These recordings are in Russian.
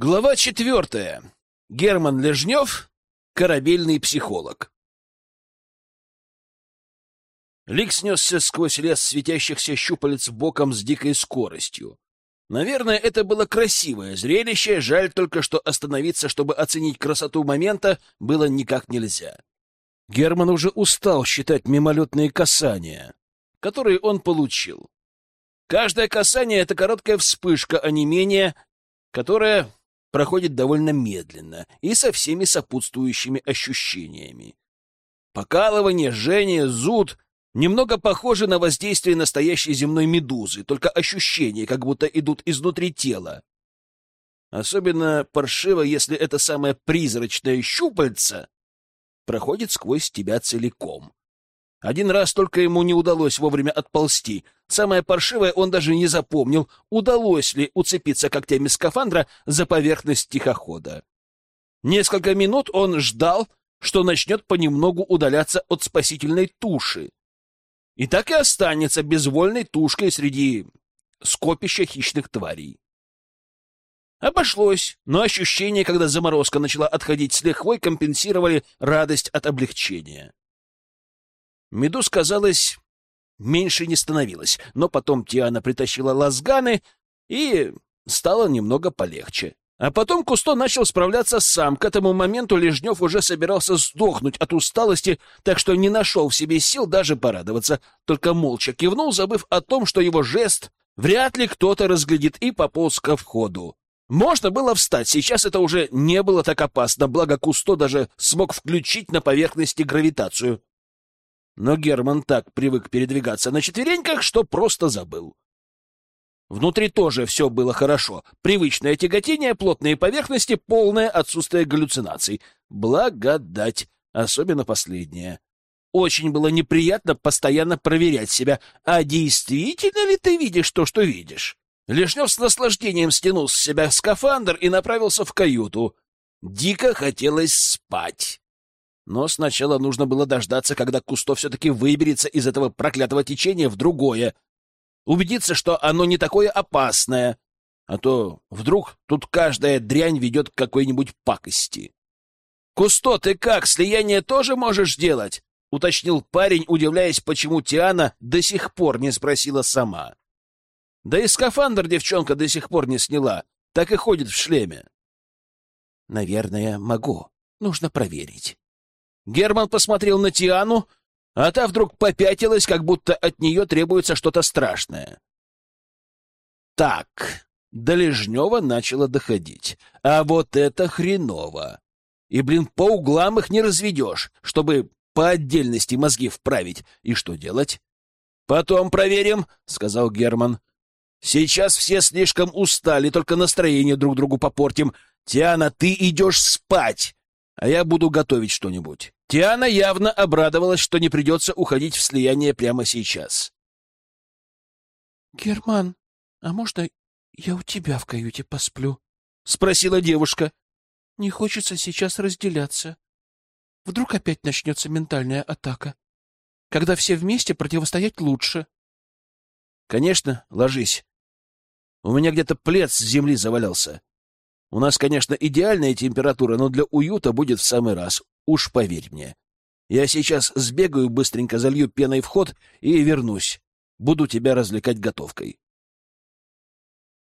Глава четвертая. Герман Лежнев, корабельный психолог. Лик снесся сквозь лес светящихся щупалец боком с дикой скоростью. Наверное, это было красивое зрелище, жаль только, что остановиться, чтобы оценить красоту момента, было никак нельзя. Герман уже устал считать мимолетные касания, которые он получил. Каждое касание — это короткая вспышка, а не менее, которая проходит довольно медленно и со всеми сопутствующими ощущениями. Покалывание, жжение, зуд немного похожи на воздействие настоящей земной медузы, только ощущения как будто идут изнутри тела. Особенно паршиво, если это самое призрачное щупальце проходит сквозь тебя целиком. Один раз только ему не удалось вовремя отползти. Самое паршивое он даже не запомнил, удалось ли уцепиться когтями скафандра за поверхность тихохода. Несколько минут он ждал, что начнет понемногу удаляться от спасительной туши. И так и останется безвольной тушкой среди скопища хищных тварей. Обошлось, но ощущения, когда заморозка начала отходить с лихвой, компенсировали радость от облегчения. Медуз, казалось, меньше не становилось, но потом Тиана притащила лазганы, и стало немного полегче. А потом Кусто начал справляться сам. К этому моменту Лежнев уже собирался сдохнуть от усталости, так что не нашел в себе сил даже порадоваться, только молча кивнул, забыв о том, что его жест вряд ли кто-то разглядит, и пополз ко входу. Можно было встать, сейчас это уже не было так опасно, благо Кусто даже смог включить на поверхности гравитацию. Но Герман так привык передвигаться на четвереньках, что просто забыл. Внутри тоже все было хорошо. Привычное тяготение, плотные поверхности, полное отсутствие галлюцинаций. Благодать, особенно последняя. Очень было неприятно постоянно проверять себя. А действительно ли ты видишь то, что видишь? Лишнев с наслаждением стянул с себя скафандр и направился в каюту. Дико хотелось спать. Но сначала нужно было дождаться, когда Кусто все-таки выберется из этого проклятого течения в другое. Убедиться, что оно не такое опасное. А то вдруг тут каждая дрянь ведет к какой-нибудь пакости. «Кусто, ты как, слияние тоже можешь делать?» — уточнил парень, удивляясь, почему Тиана до сих пор не спросила сама. Да и скафандр девчонка до сих пор не сняла, так и ходит в шлеме. «Наверное, могу. Нужно проверить». Герман посмотрел на Тиану, а та вдруг попятилась, как будто от нее требуется что-то страшное. Так, до Лежнева начало доходить. А вот это хреново. И, блин, по углам их не разведешь, чтобы по отдельности мозги вправить. И что делать? «Потом проверим», — сказал Герман. «Сейчас все слишком устали, только настроение друг другу попортим. Тиана, ты идешь спать, а я буду готовить что-нибудь». Тиана явно обрадовалась, что не придется уходить в слияние прямо сейчас. — Герман, а можно я у тебя в каюте посплю? — спросила девушка. — Не хочется сейчас разделяться. Вдруг опять начнется ментальная атака. Когда все вместе, противостоять лучше. — Конечно, ложись. У меня где-то плед с земли завалялся. У нас, конечно, идеальная температура, но для уюта будет в самый раз. Уж поверь мне. Я сейчас сбегаю, быстренько залью пеной в ход и вернусь. Буду тебя развлекать готовкой.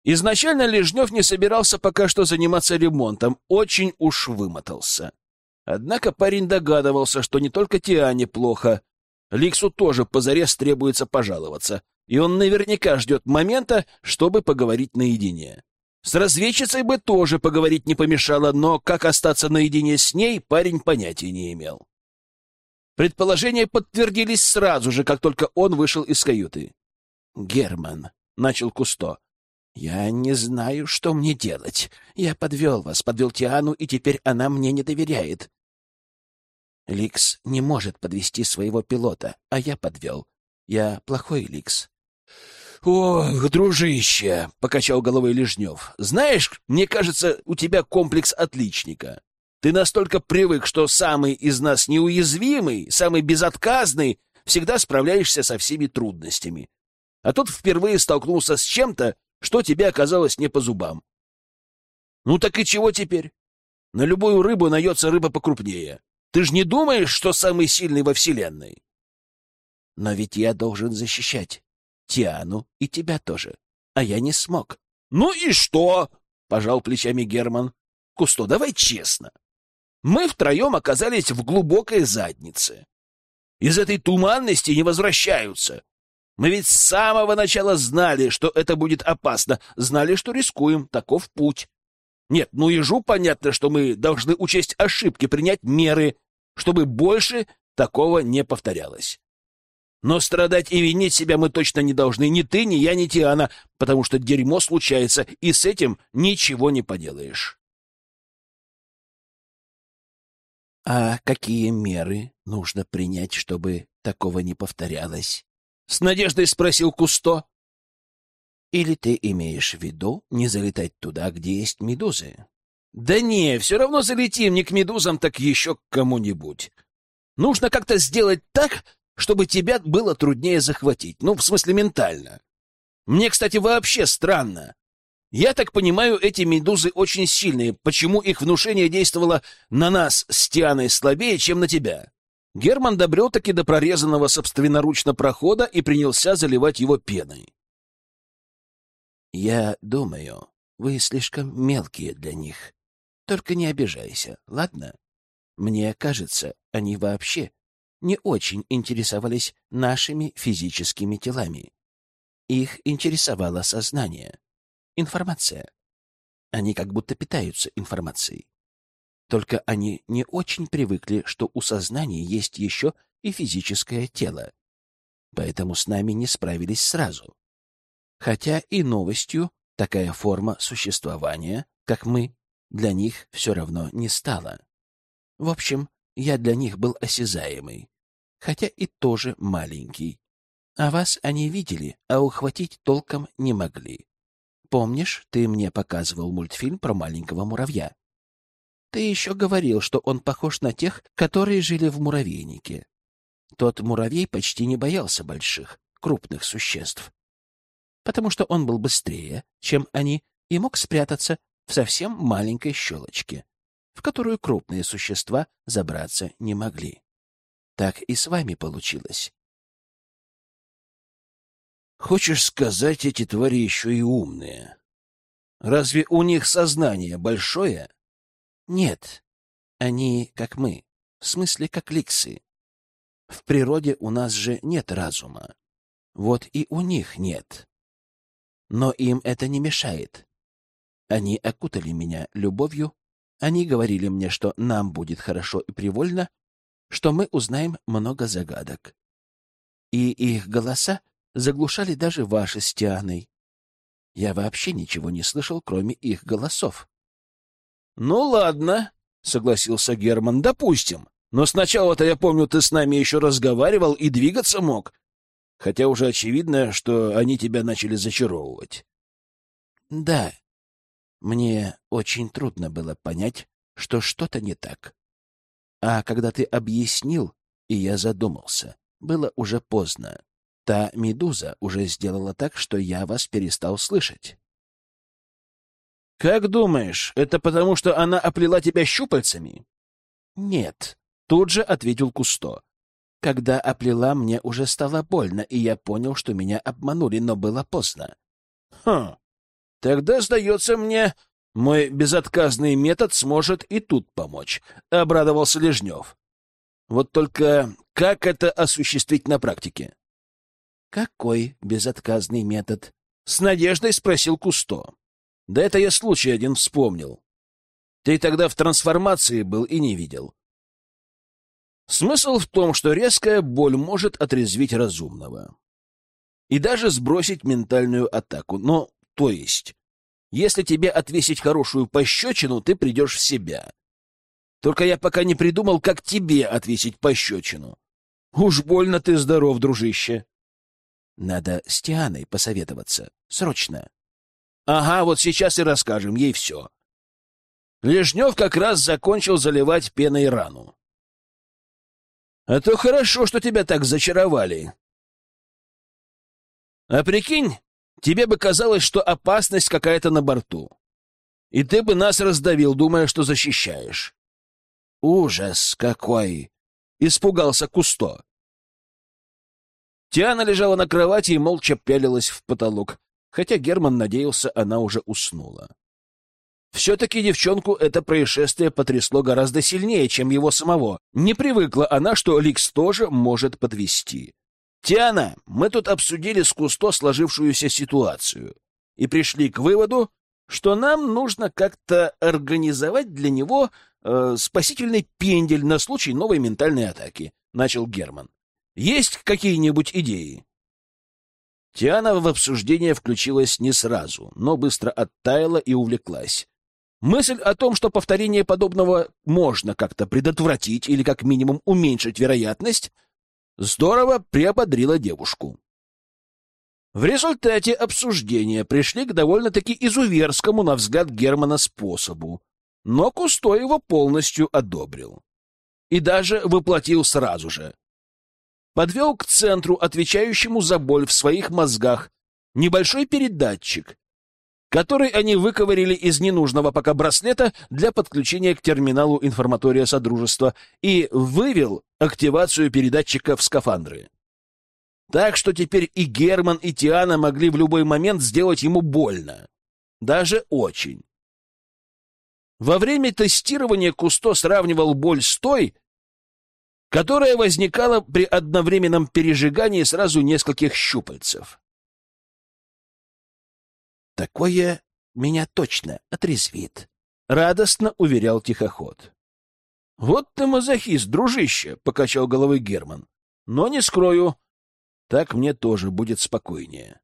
Изначально Лежнев не собирался пока что заниматься ремонтом, очень уж вымотался. Однако парень догадывался, что не только Тиане плохо, Ликсу тоже позарез требуется пожаловаться, и он наверняка ждет момента, чтобы поговорить наедине. С разведчицей бы тоже поговорить не помешало, но как остаться наедине с ней, парень понятия не имел. Предположения подтвердились сразу же, как только он вышел из каюты. «Герман», — начал Кусто, — «я не знаю, что мне делать. Я подвел вас, подвел Тиану, и теперь она мне не доверяет. Ликс не может подвести своего пилота, а я подвел. Я плохой Ликс. «Ох, дружище!» — покачал головой Лежнев. «Знаешь, мне кажется, у тебя комплекс отличника. Ты настолько привык, что самый из нас неуязвимый, самый безотказный, всегда справляешься со всеми трудностями. А тут впервые столкнулся с чем-то, что тебе оказалось не по зубам. Ну так и чего теперь? На любую рыбу найдется рыба покрупнее. Ты же не думаешь, что самый сильный во Вселенной? Но ведь я должен защищать Тиану и тебя тоже. А я не смог. Ну и что? Пожал плечами Герман. Кусто, давай честно. Мы втроем оказались в глубокой заднице. Из этой туманности не возвращаются. Мы ведь с самого начала знали, что это будет опасно, знали, что рискуем, таков путь. Нет, ну ежу понятно, что мы должны учесть ошибки, принять меры, чтобы больше такого не повторялось. Но страдать и винить себя мы точно не должны, ни ты, ни я, ни Тиана, потому что дерьмо случается, и с этим ничего не поделаешь. А какие меры нужно принять, чтобы такого не повторялось? С надеждой спросил Кусто. Или ты имеешь в виду не залетать туда, где есть медузы? Да не, все равно залетим не к медузам, так еще к кому-нибудь. Нужно как-то сделать так, чтобы тебя было труднее захватить. Ну, в смысле, ментально. Мне, кстати, вообще странно. Я так понимаю, эти медузы очень сильные. Почему их внушение действовало на нас с Тианой слабее, чем на тебя? Герман добрел таки до прорезанного собственноручно прохода и принялся заливать его пеной. Я думаю, вы слишком мелкие для них. Только не обижайся, ладно? Мне кажется, они вообще не очень интересовались нашими физическими телами. Их интересовало сознание. Информация. Они как будто питаются информацией. Только они не очень привыкли, что у сознания есть еще и физическое тело. Поэтому с нами не справились сразу. Хотя и новостью такая форма существования, как мы, для них все равно не стала. В общем, я для них был осязаемый, хотя и тоже маленький. А вас они видели, а ухватить толком не могли. Помнишь, ты мне показывал мультфильм про маленького муравья? Ты еще говорил, что он похож на тех, которые жили в муравейнике. Тот муравей почти не боялся больших, крупных существ, потому что он был быстрее, чем они, и мог спрятаться в совсем маленькой щелочке, в которую крупные существа забраться не могли. Так и с вами получилось. Хочешь сказать, эти твари еще и умные? Разве у них сознание большое? Нет, они как мы, в смысле как ликсы. В природе у нас же нет разума. Вот и у них нет. Но им это не мешает. Они окутали меня любовью, они говорили мне, что нам будет хорошо и привольно, что мы узнаем много загадок. И их голоса заглушали даже ваши с Тианой. Я вообще ничего не слышал, кроме их голосов. — Ну ладно, — согласился Герман, — допустим. Но сначала-то, я помню, ты с нами еще разговаривал и двигаться мог. Хотя уже очевидно, что они тебя начали зачаровывать. — Да. Мне очень трудно было понять, что что-то не так. А когда ты объяснил, и я задумался, было уже поздно. Та медуза уже сделала так, что я вас перестал слышать. «Как думаешь, это потому, что она оплела тебя щупальцами?» «Нет», — тут же ответил Кусто. «Когда оплела, мне уже стало больно, и я понял, что меня обманули, но было поздно». «Хм, тогда, сдается мне, мой безотказный метод сможет и тут помочь», — обрадовался Лежнев. «Вот только как это осуществить на практике?» «Какой безотказный метод?» — с надеждой спросил Кусто. «Да это я случай один вспомнил. Ты тогда в трансформации был и не видел. Смысл в том, что резкая боль может отрезвить разумного. И даже сбросить ментальную атаку. Но, то есть, если тебе отвесить хорошую пощечину, ты придешь в себя. Только я пока не придумал, как тебе отвесить пощечину. Уж больно ты здоров, дружище. Надо с Тианой посоветоваться. Срочно. Ага, вот сейчас и расскажем ей все. Лежнев как раз закончил заливать пеной рану. А то хорошо, что тебя так зачаровали. А прикинь, тебе бы казалось, что опасность какая-то на борту. и ты бы нас раздавил, думая, что защищаешь. Ужас какой! Испугался Кусто. Тиана лежала на кровати и молча пялилась в потолок, хотя Герман надеялся, она уже уснула. Все-таки девчонку это происшествие потрясло гораздо сильнее, чем его самого. Не привыкла она, что Ликс тоже может подвести. «Тиана, мы тут обсудили с Кусто сложившуюся ситуацию и пришли к выводу, что нам нужно как-то организовать для него э, спасительный пендель на случай новой ментальной атаки», — начал Герман. «Есть какие-нибудь идеи?» Тиана в обсуждение включилась не сразу, но быстро оттаяла и увлеклась. Мысль о том, что повторение подобного можно как-то предотвратить или как минимум уменьшить вероятность, здорово приободрила девушку. В результате обсуждения пришли к довольно-таки изуверскому, на взгляд Германа, способу, но Кусто его полностью одобрил. И даже воплотил сразу же. Подвел к центру, отвечающему за боль в своих мозгах, небольшой передатчик, который они выковырили из ненужного пока браслета для подключения к терминалу информатория Содружества и вывел активацию передатчика в скафандры. Так что теперь и Герман, и Тиана могли в любой момент сделать ему больно. Даже очень. Во время тестирования Кусто сравнивал боль с той, которая возникала при одновременном пережигании сразу нескольких щупальцев. «Такое меня точно отрезвит», — радостно уверял тихоход. «Вот ты мазохист, дружище!» — покачал головой Герман. «Но не скрою, так мне тоже будет спокойнее.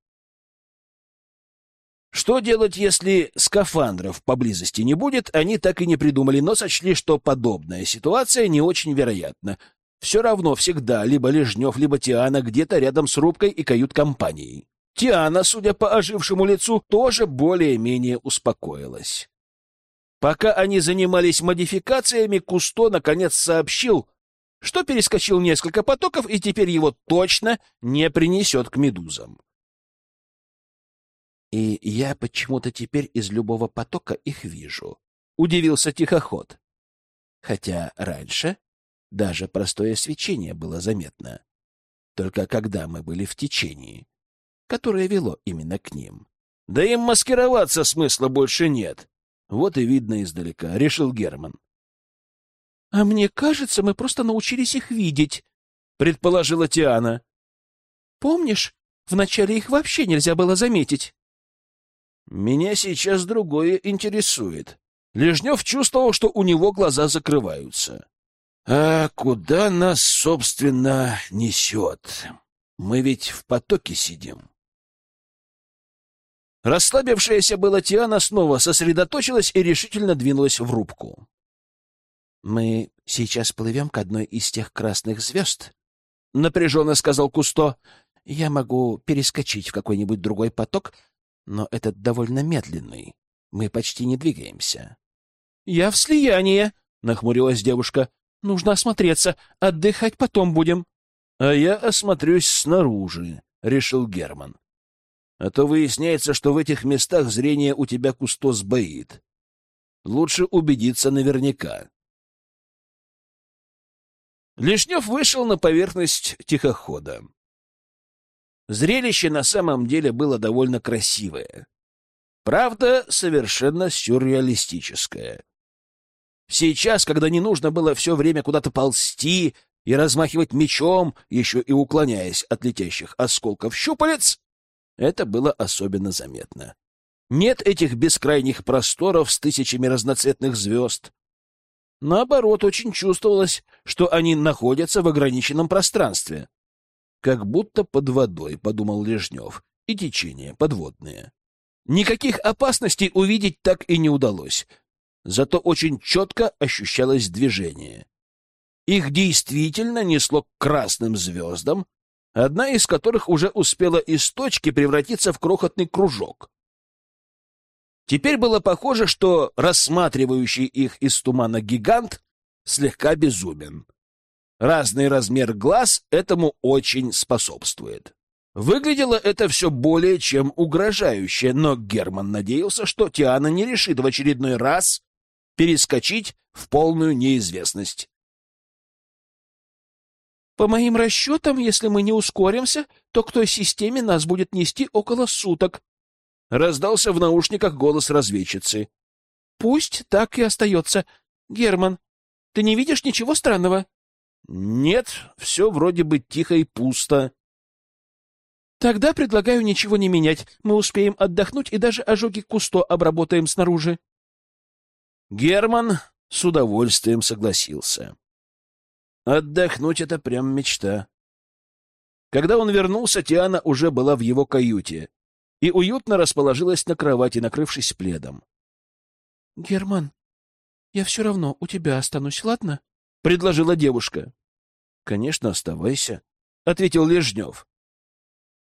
Что делать, если скафандров поблизости не будет, они так и не придумали, но сочли, что подобная ситуация не очень вероятна. Все равно всегда либо Лежнев, либо Тиана где-то рядом с рубкой и кают-компанией. Тиана, судя по ожившему лицу, тоже более-менее успокоилась. Пока они занимались модификациями, Кусто наконец сообщил, что перескочил несколько потоков и теперь его точно не принесет к медузам. «И я почему-то теперь из любого потока их вижу», — удивился тихоход. Хотя раньше даже простое свечение было заметно. Только когда мы были в течении, которое вело именно к ним. Да им маскироваться смысла больше нет. Вот и видно издалека, — решил Герман. — А мне кажется, мы просто научились их видеть, — предположила Тиана. — Помнишь, вначале их вообще нельзя было заметить? — Меня сейчас другое интересует. Лежнев чувствовал, что у него глаза закрываются. — А куда нас, собственно, несет? Мы ведь в потоке сидим. Расслабившаяся была Тиана снова сосредоточилась и решительно двинулась в рубку. «Мы сейчас плывем к одной из тех красных звезд», — напряженно сказал Кусто. «Я могу перескочить в какой-нибудь другой поток, но этот довольно медленный. Мы почти не двигаемся». «Я в слияние», — нахмурилась девушка. «Нужно осмотреться. Отдыхать потом будем». «А я осмотрюсь снаружи», — решил Герман. «А то выясняется, что в этих местах зрение у тебя Кусто сбоит. Лучше убедиться наверняка». Лишнев вышел на поверхность тихохода. Зрелище на самом деле было довольно красивое. Правда, совершенно сюрреалистическое. Сейчас, когда не нужно было все время куда-то ползти и размахивать мечом, еще и уклоняясь от летящих осколков щупалец, это было особенно заметно. Нет этих бескрайних просторов с тысячами разноцветных звезд, Наоборот, очень чувствовалось, что они находятся в ограниченном пространстве. Как будто под водой, — подумал Лежнев, — и течение подводное. Никаких опасностей увидеть так и не удалось, зато очень четко ощущалось движение. Их действительно несло к красным звездам, одна из которых уже успела из точки превратиться в крохотный кружок. Теперь было похоже, что рассматривающий их из тумана гигант слегка безумен. Разный размер глаз этому очень способствует. Выглядело это все более чем угрожающе, но Герман надеялся, что Тиана не решит в очередной раз перескочить в полную неизвестность. По моим расчетам, если мы не ускоримся, то к той системе нас будет нести около суток. Раздался в наушниках голос разведчицы. Пусть так и остается. Герман, ты не видишь ничего странного? Нет, все вроде бы тихо и пусто. Тогда предлагаю ничего не менять. Мы успеем отдохнуть и даже ожоги Кусто обработаем снаружи. Герман с удовольствием согласился. Отдохнуть — это прям мечта. Когда он вернулся, Тиана уже была в его каюте и уютно расположилась на кровати, накрывшись пледом. — Герман, я все равно у тебя останусь, ладно? — предложила девушка. — Конечно, оставайся, — ответил Лежнев.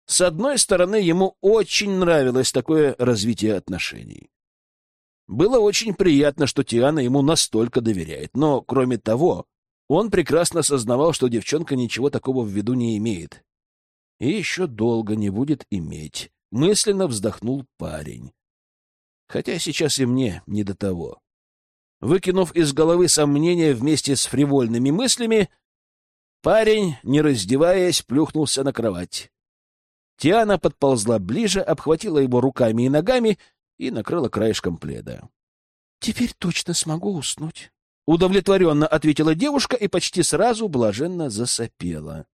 С одной стороны, ему очень нравилось такое развитие отношений. Было очень приятно, что Тиана ему настолько доверяет, но, кроме того, он прекрасно сознавал, что девчонка ничего такого в виду не имеет. И еще долго не будет иметь. Мысленно вздохнул парень. Хотя сейчас и мне не до того. Выкинув из головы сомнения вместе с фривольными мыслями, парень, не раздеваясь, плюхнулся на кровать. Тиана подползла ближе, обхватила его руками и ногами и накрыла краешком пледа. — Теперь точно смогу уснуть. Удовлетворенно ответила девушка и почти сразу блаженно засопела.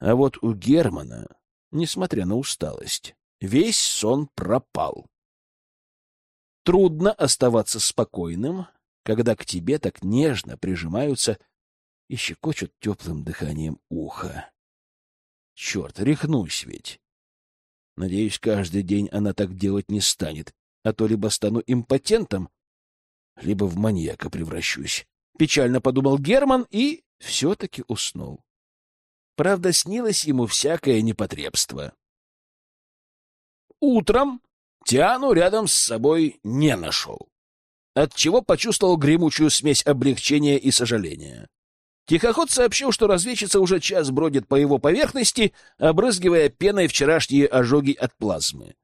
А вот у Германа, несмотря на усталость, весь сон пропал. Трудно оставаться спокойным, когда к тебе так нежно прижимаются и щекочут теплым дыханием уха. Черт, рехнусь ведь. Надеюсь, каждый день она так делать не станет, а то либо стану импотентом, либо в маньяка превращусь. Печально подумал Герман и все-таки уснул. Правда, снилось ему всякое непотребство. Утром Тиану рядом с собой не нашел, отчего почувствовал гремучую смесь облегчения и сожаления. Тихоход сообщил, что разведчица уже час бродит по его поверхности, обрызгивая пеной вчерашние ожоги от плазмы.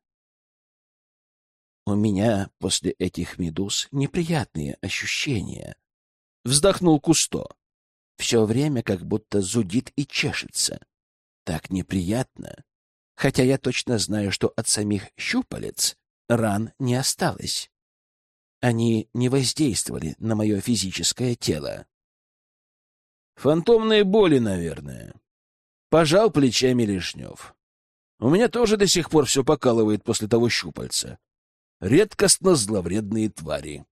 У меня после этих медуз неприятные ощущения. Вздохнул Кусто. Все время как будто зудит и чешется. Так неприятно. Хотя я точно знаю, что от самих щупалец ран не осталось. Они не воздействовали на мое физическое тело. Фантомные боли, наверное. Пожал плечами Лишнев. У меня тоже до сих пор все покалывает после того щупальца редкостно зловредные твари.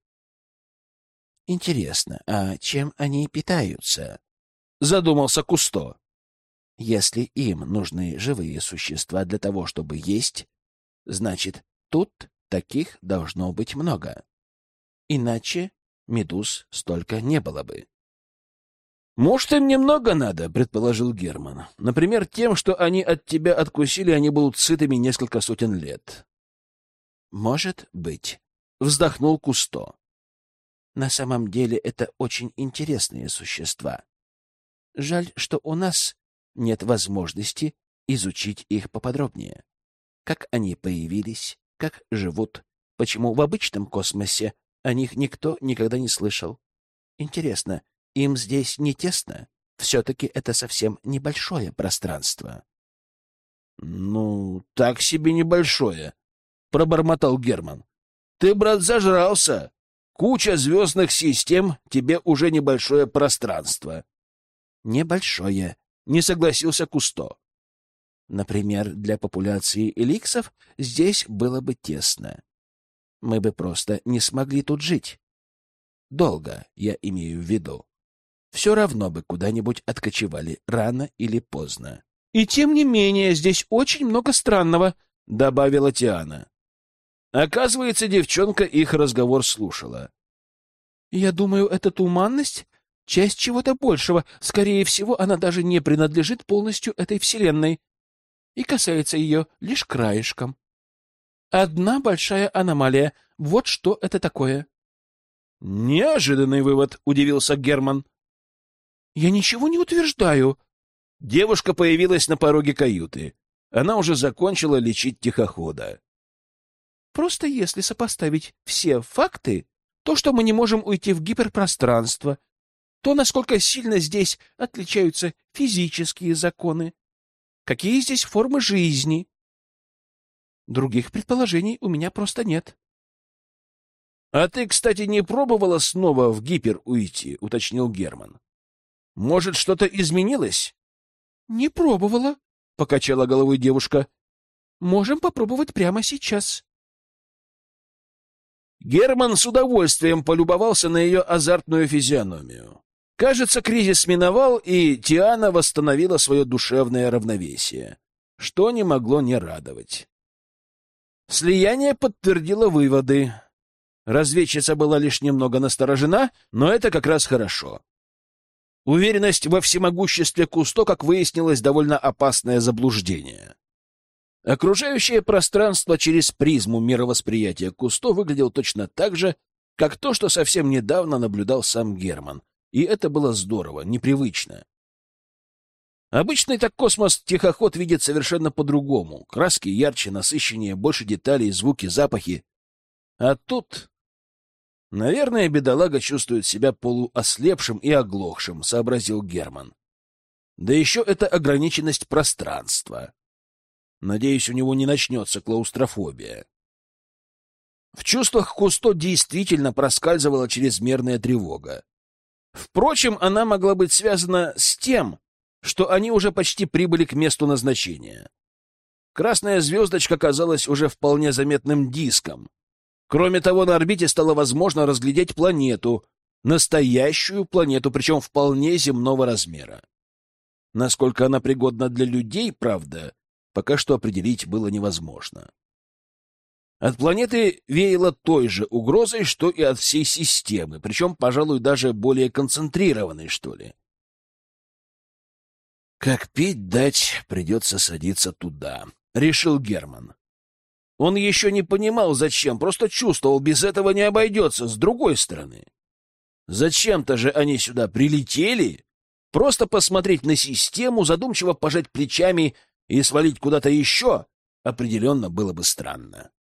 Интересно, а чем они питаются? Задумался Кусто. Если им нужны живые существа для того, чтобы есть, значит, тут таких должно быть много. Иначе медуз столько не было бы. «Может, им немного надо», — предположил Герман. «Например, тем, что они от тебя откусили, они будут сытыми несколько сотен лет. Может быть, вздохнул Кусто. На самом деле это очень интересные существа. Жаль, что у нас нет возможности изучить их поподробнее. Как они появились, как живут, почему в обычном космосе о них никто никогда не слышал. Интересно, им здесь не тесно? Все-таки это совсем небольшое пространство. — Ну, так себе небольшое, пробормотал Герман. Ты, брат, зажрался. Куча звездных систем, тебе уже небольшое пространство. Небольшое, не согласился Кусто. Например, для популяции эликсов здесь было бы тесно. Мы бы просто не смогли тут жить. Долго, я имею в виду. Все равно бы куда-нибудь откочевали рано или поздно. — И тем не менее, здесь очень много странного, — добавила Тиана. Оказывается, девчонка их разговор слушала. «Я думаю, эта туманность — часть чего-то большего. Скорее всего, она даже не принадлежит полностью этой вселенной и касается ее лишь краешком. Одна большая аномалия. Вот что это такое». «Неожиданный вывод», — удивился Герман. «Я ничего не утверждаю». Девушка появилась на пороге каюты. Она уже закончила лечить тихохода. Просто если сопоставить все факты, то, что мы не можем уйти в гиперпространство, то, насколько сильно здесь отличаются физические законы, какие здесь формы жизни. Других предположений у меня просто нет. — А ты, кстати, не пробовала снова в гипер уйти? — уточнил Герман. — Может, что-то изменилось? — Не пробовала, — покачала головой девушка. — Можем попробовать прямо сейчас. Герман с удовольствием полюбовался на ее азартную физиономию. Кажется, кризис миновал, и Тиана восстановила свое душевное равновесие, что не могло не радовать. Слияние подтвердило выводы. Разведчица была лишь немного насторожена, но это как раз хорошо. Уверенность во всемогуществе Кусто, как выяснилось, довольно опасное заблуждение. Окружающее пространство через призму мировосприятия Кусто выглядело точно так же, как то, что совсем недавно наблюдал сам Герман. И это было здорово, непривычно. Обычный так космос-тихоход видит совершенно по-другому. Краски ярче, насыщеннее, больше деталей, звуки, запахи. А тут Наверное, бедолага чувствует себя полуослепшим и оглохшим, сообразил Герман. Да еще это ограниченность пространства. Надеюсь, у него не начнется клаустрофобия. В чувствах Кусто действительно проскальзывала чрезмерная тревога. Впрочем, она могла быть связана с тем, что они уже почти прибыли к месту назначения. Красная звездочка казалась уже вполне заметным диском, Кроме того, на орбите стало возможно разглядеть планету, настоящую планету, причем вполне земного размера. Насколько она пригодна для людей, правда, пока что определить было невозможно. От планеты веяло той же угрозой, что и от всей системы, причем, пожалуй, даже более концентрированной, что ли. «Как пить дать, придется садиться туда», — решил Герман. Он еще не понимал, зачем, просто чувствовал, без этого не обойдется, с другой стороны. Зачем-то же они сюда прилетели? Просто посмотреть на систему, задумчиво пожать плечами и свалить куда-то еще определенно было бы странно.